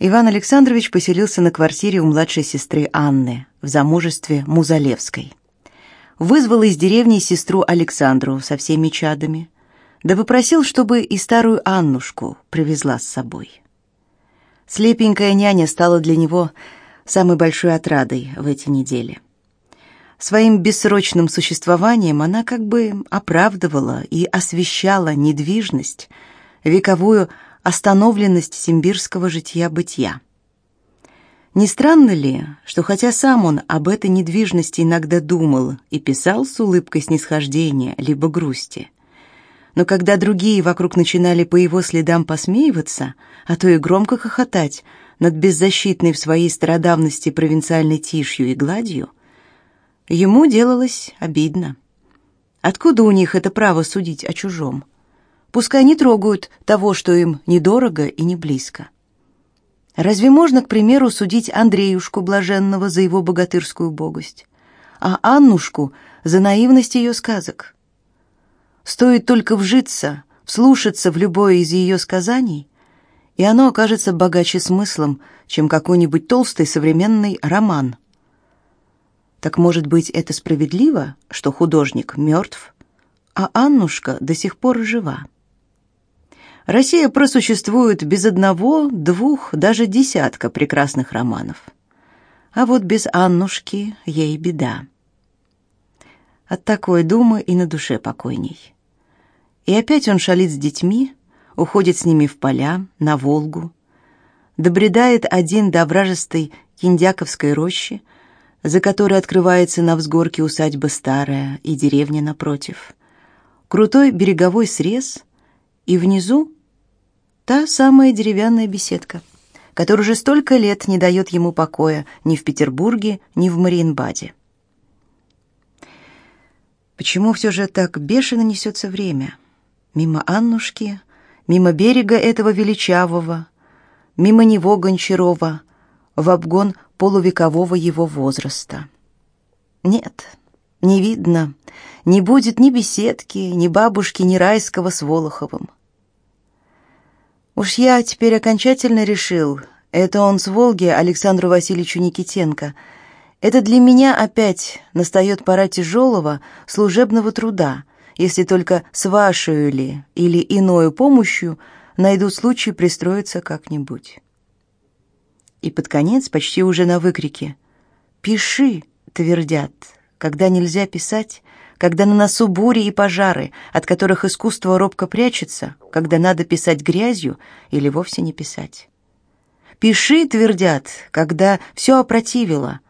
Иван Александрович поселился на квартире у младшей сестры Анны в замужестве Музалевской. Вызвал из деревни сестру Александру со всеми чадами, да попросил, чтобы и старую Аннушку привезла с собой. Слепенькая няня стала для него самой большой отрадой в эти недели. Своим бессрочным существованием она как бы оправдывала и освещала недвижность, вековую остановленность симбирского жития-бытия. Не странно ли, что хотя сам он об этой недвижности иногда думал и писал с улыбкой снисхождения либо грусти, но когда другие вокруг начинали по его следам посмеиваться, а то и громко хохотать над беззащитной в своей стародавности провинциальной тишью и гладью, ему делалось обидно. Откуда у них это право судить о чужом? Пускай не трогают того, что им недорого и не близко. Разве можно, к примеру, судить Андреюшку Блаженного за его богатырскую богость, а Аннушку за наивность ее сказок? Стоит только вжиться, вслушаться в любое из ее сказаний, и оно окажется богаче смыслом, чем какой-нибудь толстый современный роман. Так может быть, это справедливо, что художник мертв, а Аннушка до сих пор жива? Россия просуществует без одного, двух, даже десятка прекрасных романов. А вот без Аннушки ей беда. От такой думы и на душе покойней. И опять он шалит с детьми, уходит с ними в поля, на Волгу, добредает один до вражестой Киндяковской рощи, за которой открывается на взгорке усадьба старая и деревня напротив. Крутой береговой срез, и внизу Та самая деревянная беседка, которая уже столько лет не дает ему покоя ни в Петербурге, ни в Мариенбаде. Почему все же так бешено несется время? Мимо Аннушки, мимо берега этого величавого, мимо него Гончарова, в обгон полувекового его возраста. Нет, не видно, не будет ни беседки, ни бабушки, ни райского с Волоховым. Уж я теперь окончательно решил, это он с Волги Александру Васильевичу Никитенко. Это для меня опять настает пора тяжелого служебного труда, если только с вашей ли или иною помощью найдут случай пристроиться как-нибудь. И под конец почти уже на выкрике «Пиши!» твердят, когда нельзя писать, когда на носу бури и пожары, от которых искусство робко прячется, когда надо писать грязью или вовсе не писать. «Пиши», — твердят, когда все опротивило,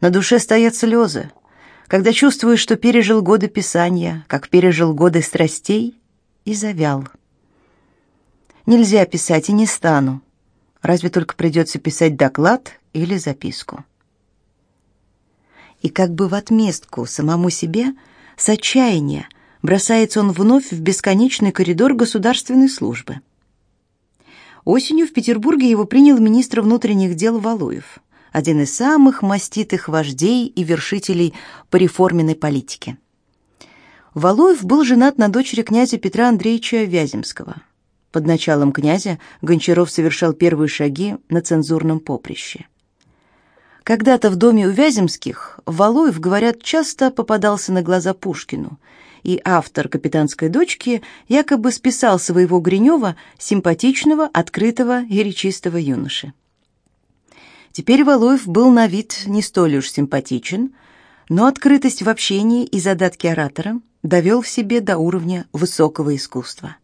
на душе стоят слезы, когда чувствуешь, что пережил годы писания, как пережил годы страстей, и завял. Нельзя писать и не стану, разве только придется писать доклад или записку. И как бы в отместку самому себе — с отчаяния бросается он вновь в бесконечный коридор государственной службы. Осенью в Петербурге его принял министр внутренних дел Валуев, один из самых маститых вождей и вершителей по реформенной политике. Валуев был женат на дочери князя Петра Андреевича Вяземского. Под началом князя Гончаров совершал первые шаги на цензурном поприще. Когда-то в доме у Вяземских Валуев, говорят, часто попадался на глаза Пушкину, и автор «Капитанской дочки» якобы списал своего Гринева симпатичного, открытого и речистого юноши. Теперь Валуев был на вид не столь уж симпатичен, но открытость в общении и задатки оратора довел в себе до уровня высокого искусства.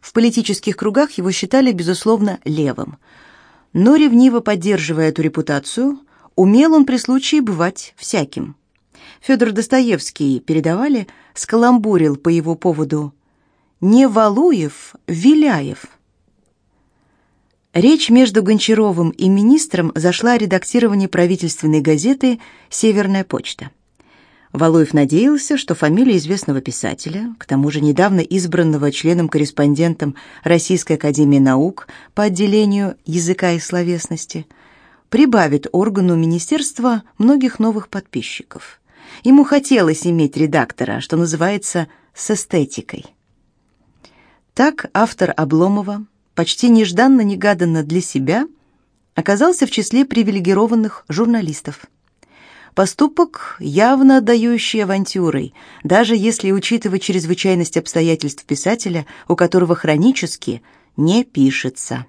В политических кругах его считали, безусловно, левым – но ревниво поддерживая эту репутацию, умел он при случае бывать всяким. Федор Достоевский, передавали, скаламбурил по его поводу «Не Валуев, Виляев». Речь между Гончаровым и министром зашла о редактировании правительственной газеты «Северная почта». Валуев надеялся, что фамилия известного писателя, к тому же недавно избранного членом-корреспондентом Российской академии наук по отделению языка и словесности, прибавит органу министерства многих новых подписчиков. Ему хотелось иметь редактора, что называется, с эстетикой. Так автор Обломова почти нежданно-негаданно для себя оказался в числе привилегированных журналистов. Поступок, явно отдающий авантюрой, даже если учитывать чрезвычайность обстоятельств писателя, у которого хронически не пишется.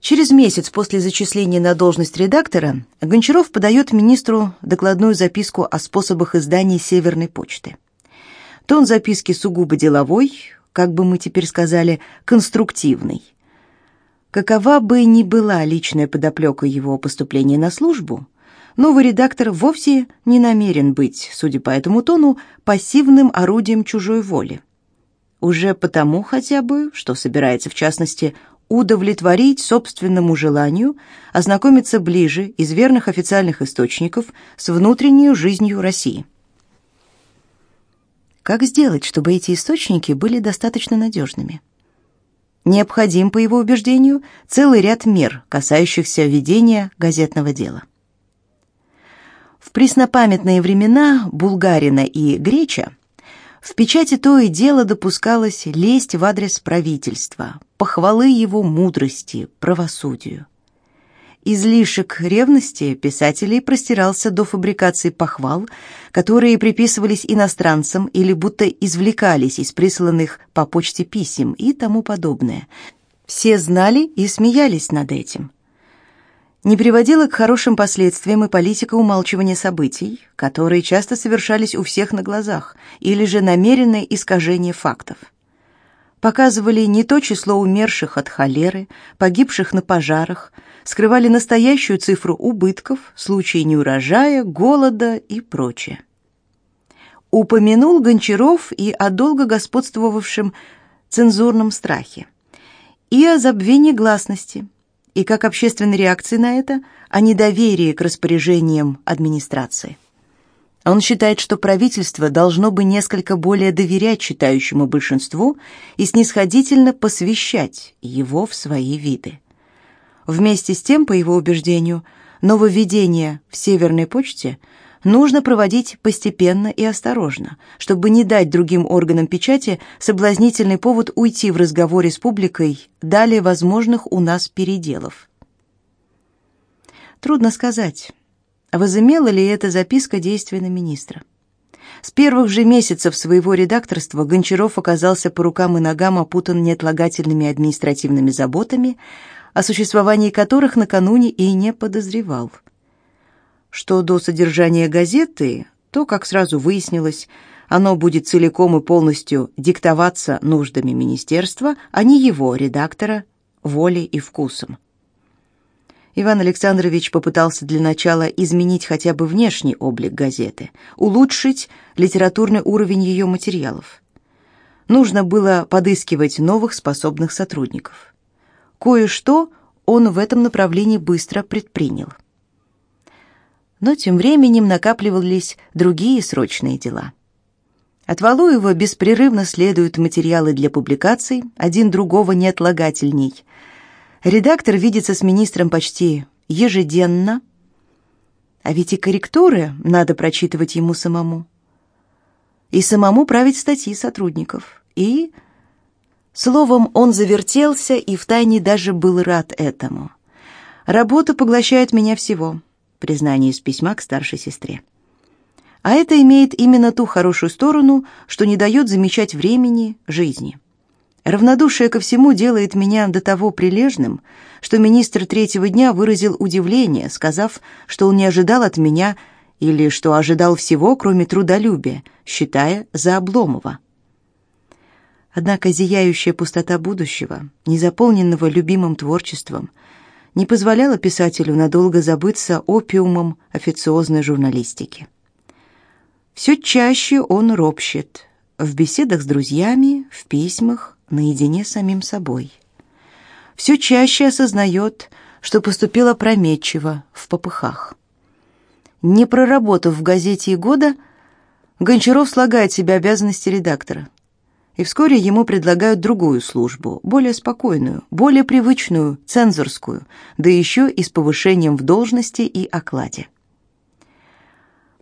Через месяц после зачисления на должность редактора Гончаров подает министру докладную записку о способах издания «Северной почты». Тон записки сугубо деловой, как бы мы теперь сказали, конструктивный. Какова бы ни была личная подоплека его поступления на службу, новый редактор вовсе не намерен быть, судя по этому тону, пассивным орудием чужой воли. Уже потому хотя бы, что собирается, в частности, удовлетворить собственному желанию ознакомиться ближе из верных официальных источников с внутренней жизнью России. Как сделать, чтобы эти источники были достаточно надежными? Необходим, по его убеждению, целый ряд мер, касающихся ведения газетного дела. В преснопамятные времена Булгарина и Греча в печати то и дело допускалось лесть в адрес правительства, похвалы его мудрости, правосудию. Излишек ревности писателей простирался до фабрикации похвал, которые приписывались иностранцам или будто извлекались из присланных по почте писем и тому подобное. Все знали и смеялись над этим не приводила к хорошим последствиям и политика умалчивания событий, которые часто совершались у всех на глазах, или же намеренное искажение фактов. Показывали не то число умерших от холеры, погибших на пожарах, скрывали настоящую цифру убытков, случаи неурожая, голода и прочее. Упомянул Гончаров и о долго господствовавшем цензурном страхе, и о забвении гласности – и как общественной реакции на это о недоверии к распоряжениям администрации. Он считает, что правительство должно бы несколько более доверять читающему большинству и снисходительно посвящать его в свои виды. Вместе с тем, по его убеждению, нововведение в Северной почте – нужно проводить постепенно и осторожно, чтобы не дать другим органам печати соблазнительный повод уйти в разговоре с публикой далее возможных у нас переделов. Трудно сказать, возымела ли эта записка действие на министра. С первых же месяцев своего редакторства Гончаров оказался по рукам и ногам опутан неотлагательными административными заботами, о существовании которых накануне и не подозревал – что до содержания газеты, то, как сразу выяснилось, оно будет целиком и полностью диктоваться нуждами министерства, а не его, редактора, волей и вкусом. Иван Александрович попытался для начала изменить хотя бы внешний облик газеты, улучшить литературный уровень ее материалов. Нужно было подыскивать новых способных сотрудников. Кое-что он в этом направлении быстро предпринял но тем временем накапливались другие срочные дела. От Валуева беспрерывно следуют материалы для публикаций, один другого неотлагательней. Редактор видится с министром почти ежедневно, а ведь и корректуры надо прочитывать ему самому. И самому править статьи сотрудников. И... Словом, он завертелся и втайне даже был рад этому. Работа поглощает меня всего признание из письма к старшей сестре. А это имеет именно ту хорошую сторону, что не дает замечать времени, жизни. Равнодушие ко всему делает меня до того прилежным, что министр третьего дня выразил удивление, сказав, что он не ожидал от меня или что ожидал всего, кроме трудолюбия, считая за Обломова. Однако зияющая пустота будущего, незаполненного любимым творчеством – не позволяло писателю надолго забыться опиумом официозной журналистики. Все чаще он ропщет в беседах с друзьями, в письмах, наедине с самим собой. Все чаще осознает, что поступило опрометчиво в попыхах. Не проработав в газете года, Гончаров слагает себе обязанности редактора и вскоре ему предлагают другую службу, более спокойную, более привычную, цензорскую, да еще и с повышением в должности и окладе.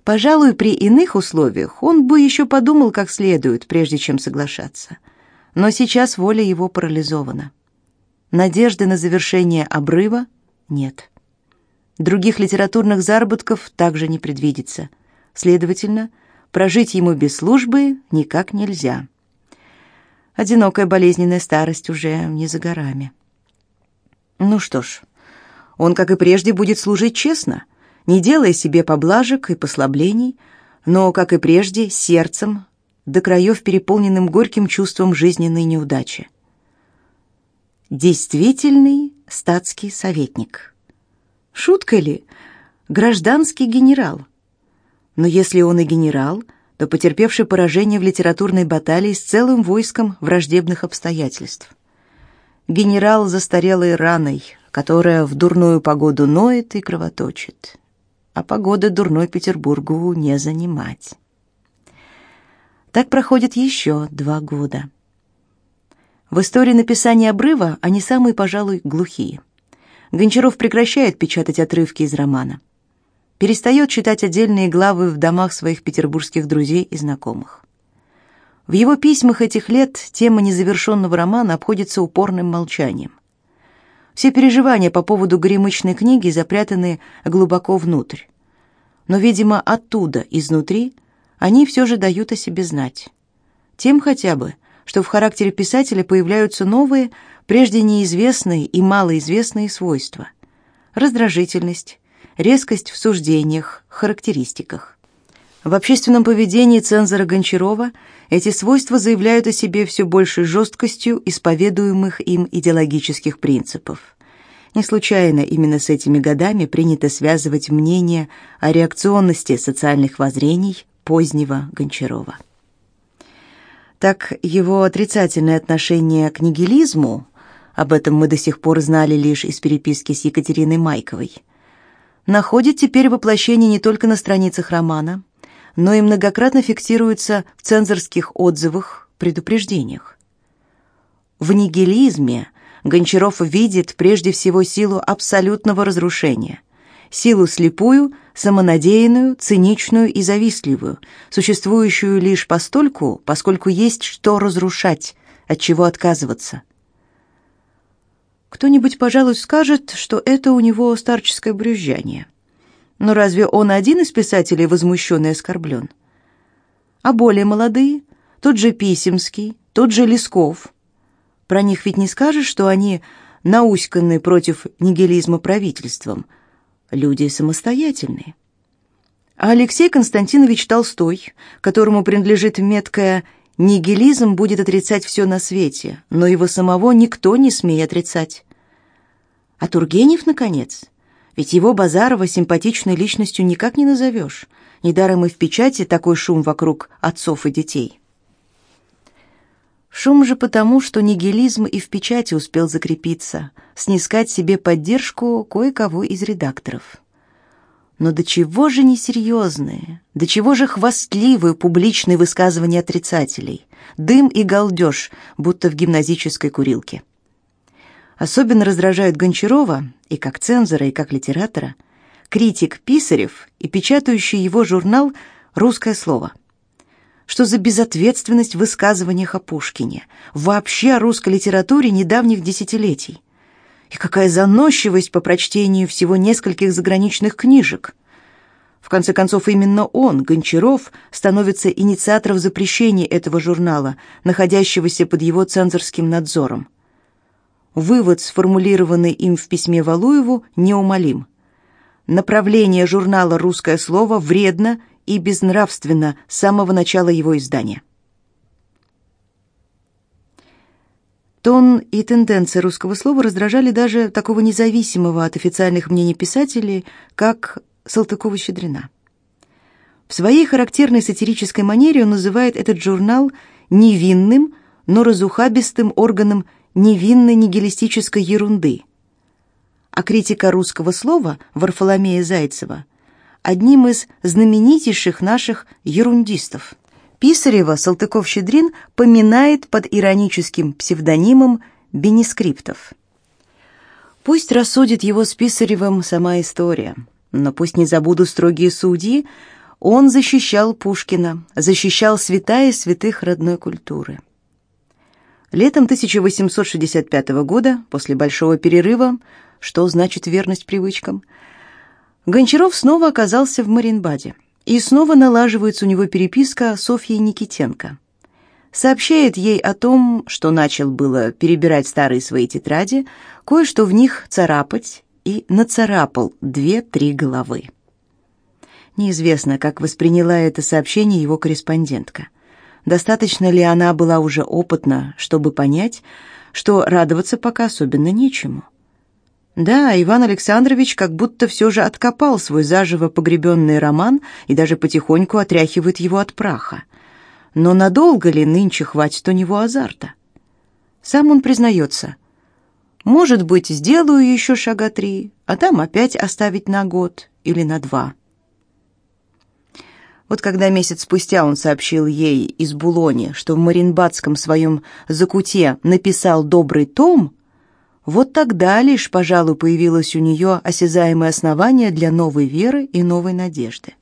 Пожалуй, при иных условиях он бы еще подумал как следует, прежде чем соглашаться. Но сейчас воля его парализована. надежды на завершение обрыва нет. Других литературных заработков также не предвидится. Следовательно, прожить ему без службы никак нельзя. Одинокая болезненная старость уже не за горами. Ну что ж, он, как и прежде, будет служить честно, не делая себе поблажек и послаблений, но, как и прежде, сердцем, до краев переполненным горьким чувством жизненной неудачи. Действительный статский советник. Шутка ли? Гражданский генерал. Но если он и генерал, то потерпевший поражение в литературной баталии с целым войском враждебных обстоятельств. Генерал застарелой раной, которая в дурную погоду ноет и кровоточит. А погоды дурной Петербургу не занимать. Так проходит еще два года. В истории написания обрыва они самые, пожалуй, глухие. Гончаров прекращает печатать отрывки из романа. Перестает читать отдельные главы в домах своих петербургских друзей и знакомых. В его письмах этих лет тема незавершенного романа обходится упорным молчанием. Все переживания по поводу горемычной книги запрятаны глубоко внутрь. Но, видимо, оттуда, изнутри, они все же дают о себе знать. Тем хотя бы – что в характере писателя появляются новые, прежде неизвестные и малоизвестные свойства. Раздражительность, резкость в суждениях, характеристиках. В общественном поведении цензора Гончарова эти свойства заявляют о себе все большей жесткостью исповедуемых им идеологических принципов. Не случайно именно с этими годами принято связывать мнение о реакционности социальных воззрений позднего Гончарова. Так его отрицательное отношение к нигилизму, об этом мы до сих пор знали лишь из переписки с Екатериной Майковой, находит теперь воплощение не только на страницах романа, но и многократно фиксируется в цензорских отзывах, предупреждениях. В нигилизме Гончаров видит прежде всего силу абсолютного разрушения, силу слепую, самонадеянную, циничную и завистливую, существующую лишь постольку, поскольку есть что разрушать, от чего отказываться. Кто-нибудь, пожалуй, скажет, что это у него старческое брюзжание. Но разве он один из писателей возмущен и оскорблен? А более молодые, тот же Писемский, тот же Лесков. Про них ведь не скажешь, что они науськаны против нигилизма правительством – люди самостоятельные. А Алексей Константинович Толстой, которому принадлежит меткая «нигилизм будет отрицать все на свете, но его самого никто не смеет отрицать». А Тургенев, наконец, ведь его Базарова симпатичной личностью никак не назовешь. Недаром и в печати такой шум вокруг отцов и детей. Шум же потому, что нигилизм и в печати успел закрепиться, снискать себе поддержку кое-кого из редакторов. Но до чего же несерьезные, до чего же хвастливые публичные высказывания отрицателей, дым и галдеж, будто в гимназической курилке. Особенно раздражают Гончарова, и как цензора, и как литератора, критик Писарев и печатающий его журнал «Русское слово». Что за безответственность в высказываниях о Пушкине, вообще о русской литературе недавних десятилетий? И какая заносчивость по прочтению всего нескольких заграничных книжек? В конце концов, именно он, Гончаров, становится инициатором запрещения этого журнала, находящегося под его цензорским надзором. Вывод, сформулированный им в письме Валуеву, неумолим. Направление журнала «Русское слово» вредно и безнравственно с самого начала его издания. Тон и тенденции русского слова раздражали даже такого независимого от официальных мнений писателей, как Салтыкова-Щедрина. В своей характерной сатирической манере он называет этот журнал невинным, но разухабистым органом невинной нигилистической ерунды. А критика русского слова Варфоломея Зайцева – одним из знаменитейших наших ерундистов. Писарева Салтыков-Щедрин поминает под ироническим псевдонимом Бенескриптов. Пусть рассудит его с Писаревым сама история, но пусть не забуду строгие судьи, он защищал Пушкина, защищал святая святых родной культуры. Летом 1865 года, после большого перерыва, что значит верность привычкам, Гончаров снова оказался в Маринбаде. И снова налаживается у него переписка с Софьей Никитенко. Сообщает ей о том, что начал было перебирать старые свои тетради, кое-что в них царапать, и нацарапал две-три головы. Неизвестно, как восприняла это сообщение его корреспондентка. Достаточно ли она была уже опытна, чтобы понять, что радоваться пока особенно нечему. Да, Иван Александрович как будто все же откопал свой заживо погребенный роман и даже потихоньку отряхивает его от праха. Но надолго ли нынче хватит у него азарта? Сам он признается. Может быть, сделаю еще шага три, а там опять оставить на год или на два. Вот когда месяц спустя он сообщил ей из Булони, что в Маринбадском своем закуте написал добрый том, вот тогда лишь, пожалуй, появилось у нее осязаемое основание для новой веры и новой надежды.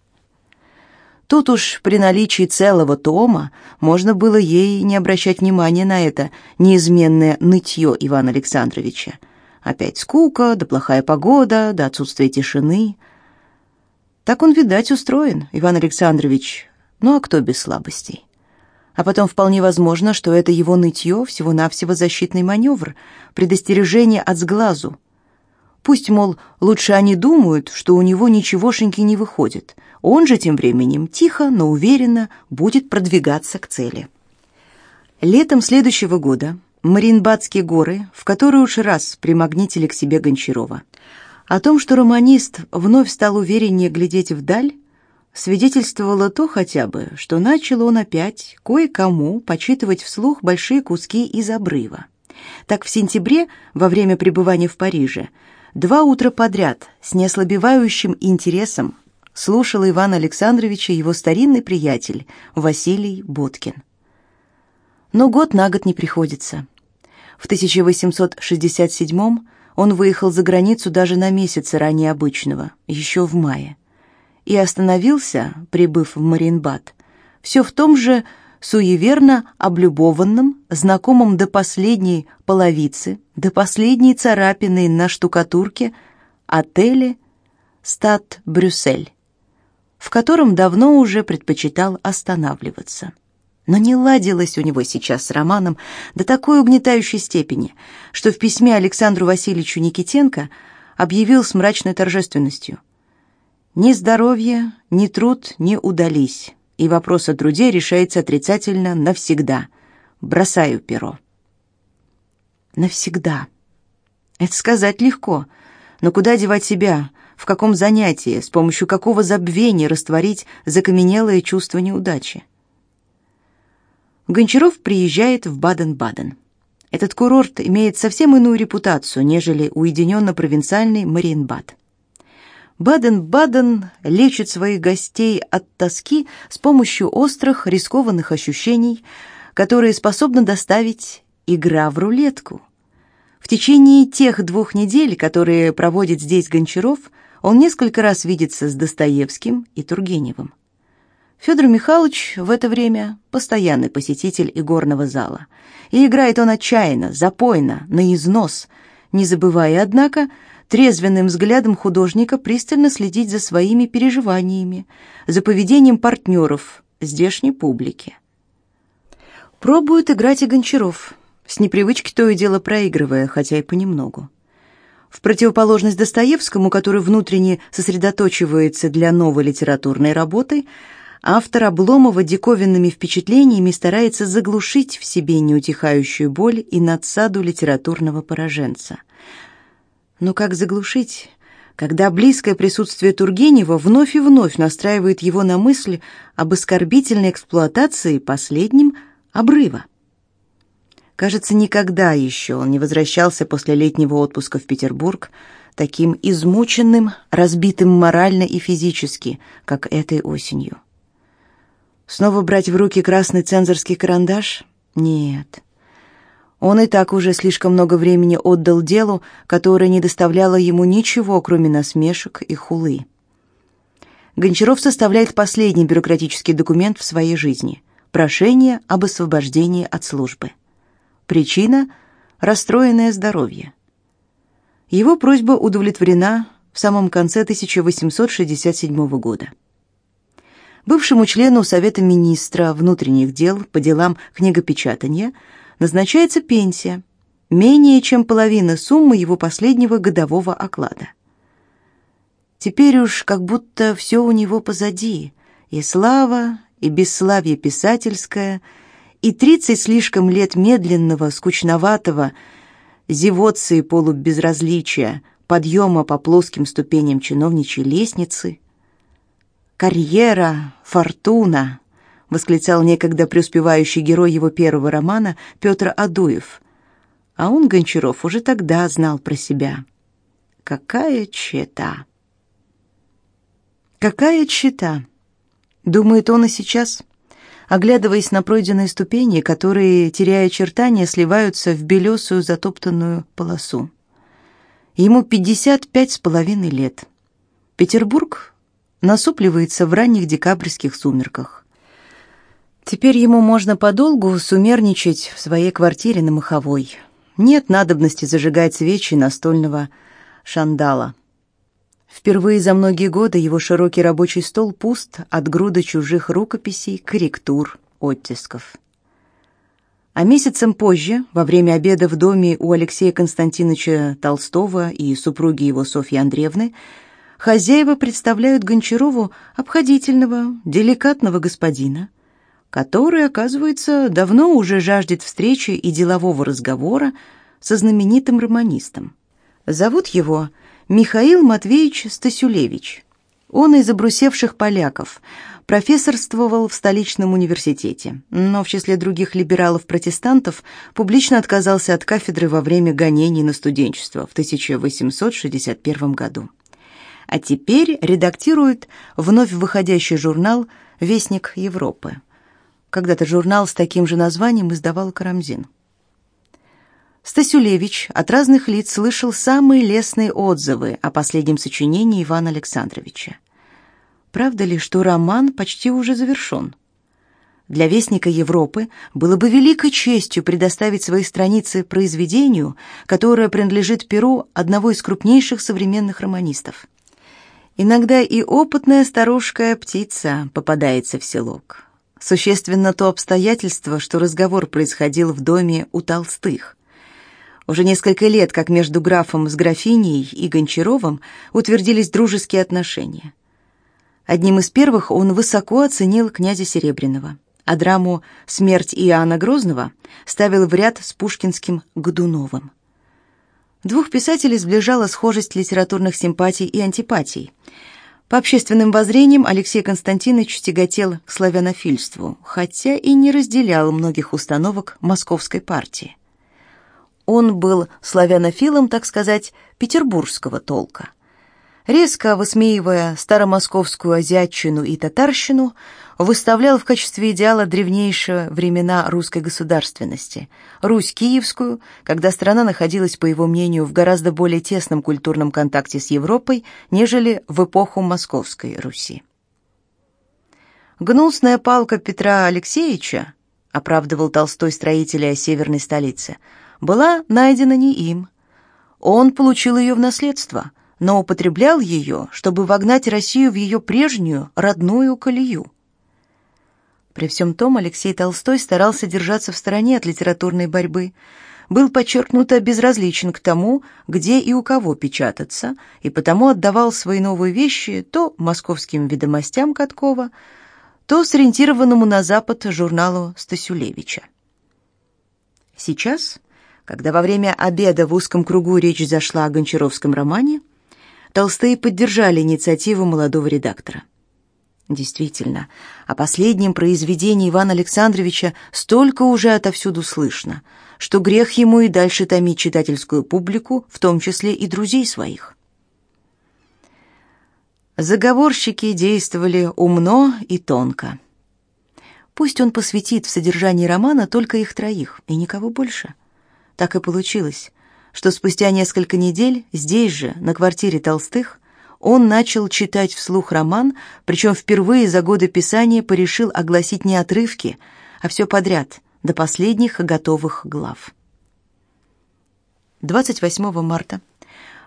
Тут уж при наличии целого тома можно было ей не обращать внимания на это неизменное нытье Ивана Александровича. Опять скука, да плохая погода, да отсутствие тишины. Так он, видать, устроен, Иван Александрович. Ну а кто без слабостей? А потом вполне возможно, что это его нытье всего-навсего защитный маневр, предостережение от сглазу. Пусть, мол, лучше они думают, что у него ничегошеньки не выходит. Он же тем временем тихо, но уверенно будет продвигаться к цели. Летом следующего года Маринбадские горы, в которые уж раз примагнитили к себе Гончарова. О том, что романист вновь стал увереннее глядеть вдаль, свидетельствовало то хотя бы, что начал он опять кое-кому почитывать вслух большие куски из обрыва. Так в сентябре, во время пребывания в Париже, два утра подряд с неослабевающим интересом слушал Иван Александровича его старинный приятель Василий Боткин. Но год на год не приходится. В 1867 он выехал за границу даже на месяц ранее обычного, еще в мае и остановился, прибыв в Маринбад, все в том же суеверно облюбованном, знакомом до последней половицы, до последней царапины на штукатурке отеле «Стад Брюссель», в котором давно уже предпочитал останавливаться. Но не ладилось у него сейчас с Романом до такой угнетающей степени, что в письме Александру Васильевичу Никитенко объявил с мрачной торжественностью – ни здоровье, ни труд не удались, и вопрос о труде решается отрицательно навсегда. Бросаю перо. Навсегда. Это сказать легко, но куда девать себя, в каком занятии, с помощью какого забвения растворить закаменелое чувство неудачи? Гончаров приезжает в Баден-Баден. Этот курорт имеет совсем иную репутацию, нежели уединенно-провинциальный Мариенбад. Баден-Баден лечит своих гостей от тоски с помощью острых, рискованных ощущений, которые способна доставить игра в рулетку. В течение тех двух недель, которые проводит здесь Гончаров, он несколько раз видится с Достоевским и Тургеневым. Федор Михайлович в это время постоянный посетитель игорного зала. И играет он отчаянно, запойно, на износ, не забывая, однако, трезвенным взглядом художника пристально следить за своими переживаниями, за поведением партнеров, здешней публики. Пробует играть и Гончаров, с непривычки то и дело проигрывая, хотя и понемногу. В противоположность Достоевскому, который внутренне сосредоточивается для новой литературной работы, автор Обломова диковинными впечатлениями старается заглушить в себе неутихающую боль и надсаду литературного пораженца – но как заглушить, когда близкое присутствие Тургенева вновь и вновь настраивает его на мысль об оскорбительной эксплуатации последним обрыва? Кажется, никогда еще он не возвращался после летнего отпуска в Петербург таким измученным, разбитым морально и физически, как этой осенью. Снова брать в руки красный цензорский карандаш? Нет. Он и так уже слишком много времени отдал делу, которое не доставляло ему ничего, кроме насмешек и хулы. Гончаров составляет последний бюрократический документ в своей жизни – прошение об освобождении от службы. Причина – расстроенное здоровье. Его просьба удовлетворена в самом конце 1867 года. Бывшему члену Совета министра внутренних дел по делам книгопечатания назначается пенсия, менее чем половина суммы его последнего годового оклада. Теперь уж как будто все у него позади, и слава, и бесславие писательское, и тридцать слишком лет медленного, скучноватого, зевоцы и полубезразличия, подъема по плоским ступеням чиновничьей лестницы. «Карьера, фортуна!» — восклицал некогда преуспевающий герой его первого романа Петр Адуев. А он, Гончаров, уже тогда знал про себя. «Какая чета!» «Какая чета!» — думает он и сейчас — оглядываясь на пройденные ступени, которые, теряя очертания, сливаются в белесую затоптанную полосу. Ему пятьдесят пять с половиной лет. Петербург насупливается в ранних декабрьских сумерках. Теперь ему можно подолгу сумерничать в своей квартире на Маховой. Нет надобности зажигать свечи настольного шандала. Впервые за многие годы его широкий рабочий стол пуст от груда чужих рукописей, корректур, оттисков. А месяцем позже, во время обеда в доме у Алексея Константиновича Толстого и супруги его Софьи Андреевны, хозяева представляют Гончарову обходительного, деликатного господина, который, оказывается, давно уже жаждет встречи и делового разговора со знаменитым романистом. Зовут его Михаил Матвеевич Стасюлевич. Он из обрусевших поляков, профессорствовал в столичном университете, но в числе других либералов-протестантов публично отказался от кафедры во время гонений на студенчество в 1861 году. А теперь редактирует вновь выходящий журнал «Вестник Европы». Когда-то журнал с таким же названием издавал Карамзин. Стасюлевич от разных лиц слышал самые лестные отзывы о последнем сочинении Ивана Александровича. Правда ли, что роман почти уже завершен? Для Вестника Европы было бы великой честью предоставить свои страницы произведению, которое принадлежит перу одного из крупнейших современных романистов. Иногда и опытная старушка птица попадается в селок. Существенно то обстоятельство, что разговор происходил в доме у Толстых – уже несколько лет, как между графом с графиней и Гончаровым утвердились дружеские отношения. Одним из первых он высоко оценил князя Серебряного, а драму «Смерть Иоанна Грозного» ставил в ряд с пушкинским Годуновым. Двух писателей сближала схожесть литературных симпатий и антипатий. По общественным воззрениям Алексей Константинович тяготел к славянофильству, хотя и не разделял многих установок московской партии. Он был славянофилом, так сказать, петербургского толка. Резко высмеивая старомосковскую азиатчину и татарщину, выставлял в качестве идеала древнейшие времена русской государственности, Русь Киевскую, когда страна находилась, по его мнению, в гораздо более тесном культурном контакте с Европой, нежели в эпоху Московской Руси. Гнусная палка Петра Алексеевича, оправдывал Толстой строителя северной столицы – была найдена не им. Он получил ее в наследство, но употреблял ее, чтобы вогнать Россию в ее прежнюю родную колею. При всем том Алексей Толстой старался держаться в стороне от литературной борьбы, был подчеркнуто безразличен к тому, где и у кого печататься, и потому отдавал свои новые вещи то московским ведомостям Каткова, то сориентированному на запад журналу Стасюлевича. Сейчас когда во время обеда в узком кругу речь зашла о Гончаровском романе, Толстые поддержали инициативу молодого редактора. Действительно, о последнем произведении Ивана Александровича столько уже отовсюду слышно, что грех ему и дальше томить читательскую публику, в том числе и друзей своих. Заговорщики действовали умно и тонко. Пусть он посвятит в содержании романа только их троих и никого больше – так и получилось, что спустя несколько недель здесь же, на квартире Толстых, он начал читать вслух роман, причем впервые за годы писания порешил огласить не отрывки, а все подряд, до последних готовых глав. 28 марта,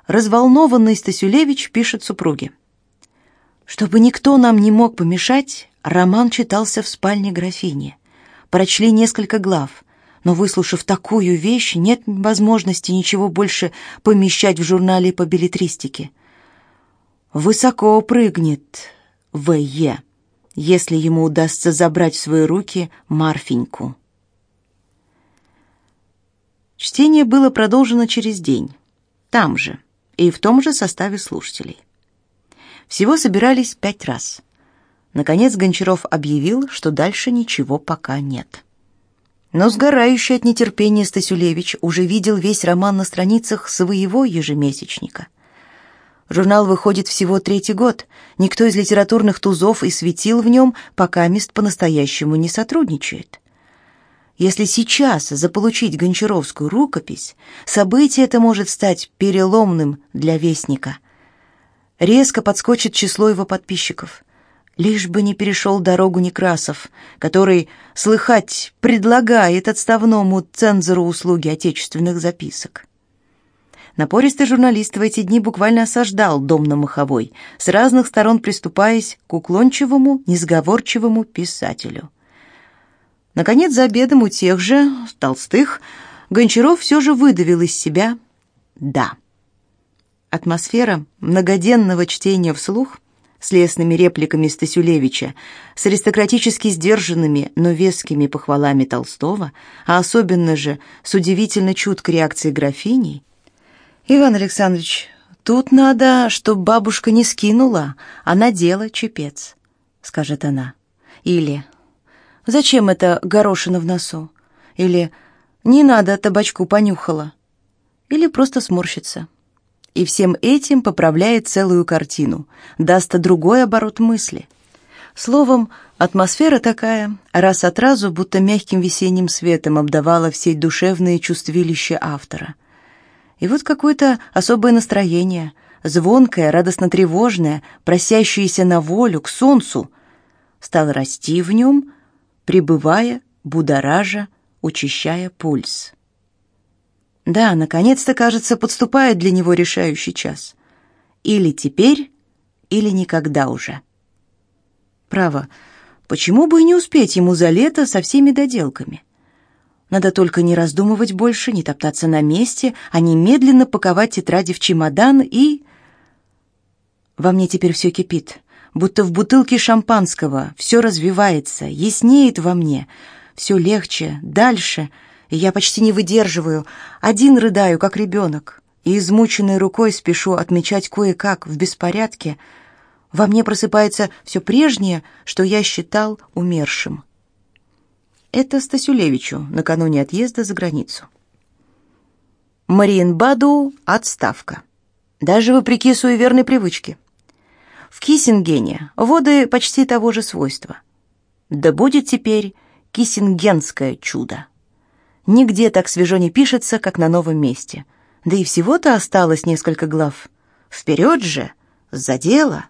разволнованный Стасюлевич пишет супруге. Чтобы никто нам не мог помешать, роман читался в спальне графини. Прочли несколько глав, но выслушав такую вещь, нет возможности ничего больше помещать в журнале по билетристике. Высоко прыгнет В.Е., если ему удастся забрать в свои руки Марфеньку. Чтение было продолжено через день, там же и в том же составе слушателей. Всего собирались пять раз. Наконец Гончаров объявил, что дальше ничего пока нет. Но сгорающий от нетерпения Стасюлевич уже видел весь роман на страницах своего ежемесячника. Журнал выходит всего третий год. Никто из литературных тузов и светил в нем пока мест по-настоящему не сотрудничает. Если сейчас заполучить гончаровскую рукопись, событие это может стать переломным для вестника. Резко подскочит число его подписчиков. Лишь бы не перешел дорогу Некрасов, который, слыхать, предлагает отставному цензору услуги отечественных записок. Напористый журналист в эти дни буквально осаждал дом на Маховой, с разных сторон приступаясь к уклончивому, несговорчивому писателю. Наконец, за обедом у тех же, толстых, Гончаров все же выдавил из себя «да». Атмосфера многоденного чтения вслух с лестными репликами Стасюлевича, с аристократически сдержанными, но вескими похвалами Толстого, а особенно же с удивительно чуткой реакцией графини. «Иван Александрович, тут надо, чтоб бабушка не скинула, а надела чепец», — скажет она. Или Зачем это горошина в носу? Или не надо табачку понюхала? Или просто сморщится? И всем этим поправляет целую картину, даст другой оборот мысли. Словом, атмосфера такая, раз от разу, будто мягким весенним светом обдавала все душевные чувствилища автора. И вот какое-то особое настроение, звонкое, радостно-тревожное, просящееся на волю, к солнцу, стало расти в нем, прибывая, будоража, учащая пульс. Да, наконец-то, кажется, подступает для него решающий час. Или теперь, или никогда уже. Право, почему бы и не успеть ему за лето со всеми доделками? Надо только не раздумывать больше, не топтаться на месте, а немедленно паковать тетради в чемодан и... Во мне теперь все кипит будто в бутылке шампанского, все развивается, яснеет во мне, все легче, дальше, я почти не выдерживаю, один рыдаю, как ребенок, и измученной рукой спешу отмечать кое-как в беспорядке, во мне просыпается все прежнее, что я считал умершим. Это Стасюлевичу накануне отъезда за границу. Мариенбаду отставка. Даже вопреки суеверной привычке. В Киссингене воды почти того же свойства. Да будет теперь киссингенское чудо. Нигде так свежо не пишется, как на новом месте. Да и всего-то осталось несколько глав. Вперед же, за дело!